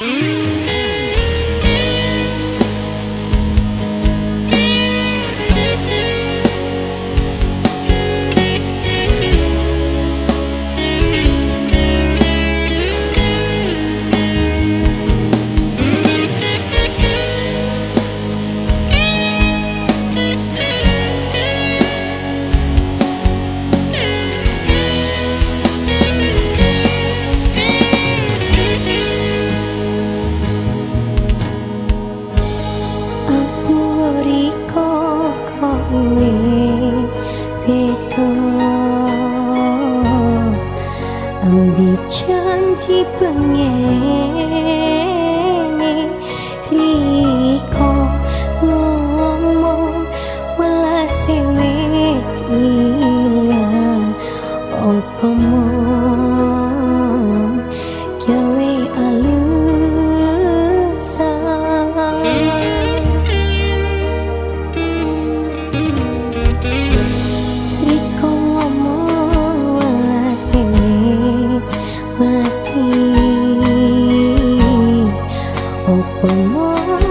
Mm-hmm. place Petro Ambil cantik pengen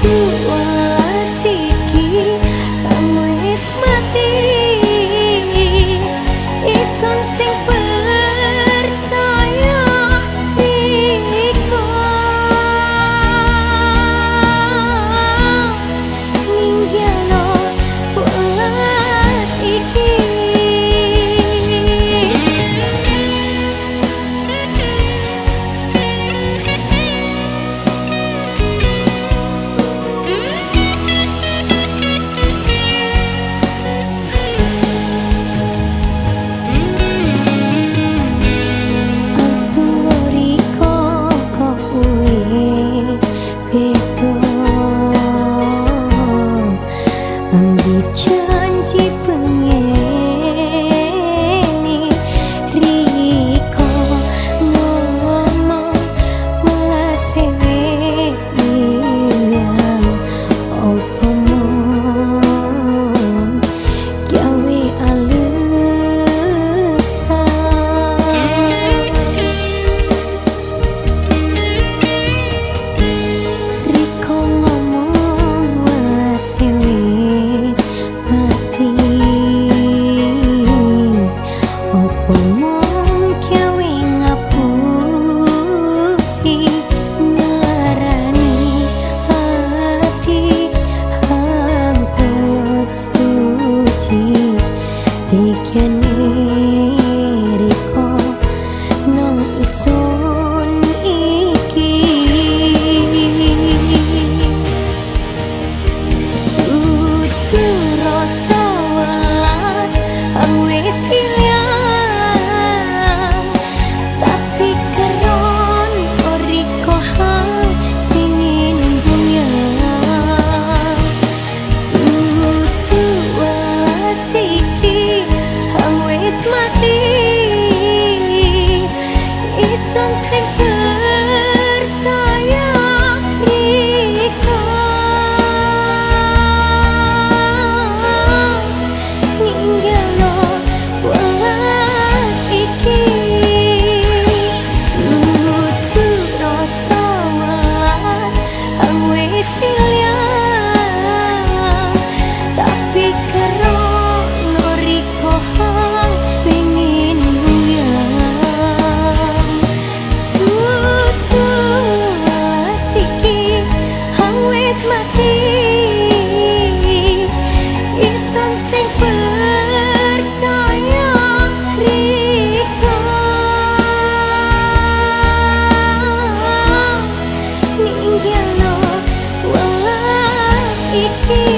to us. 鐘聲。Iki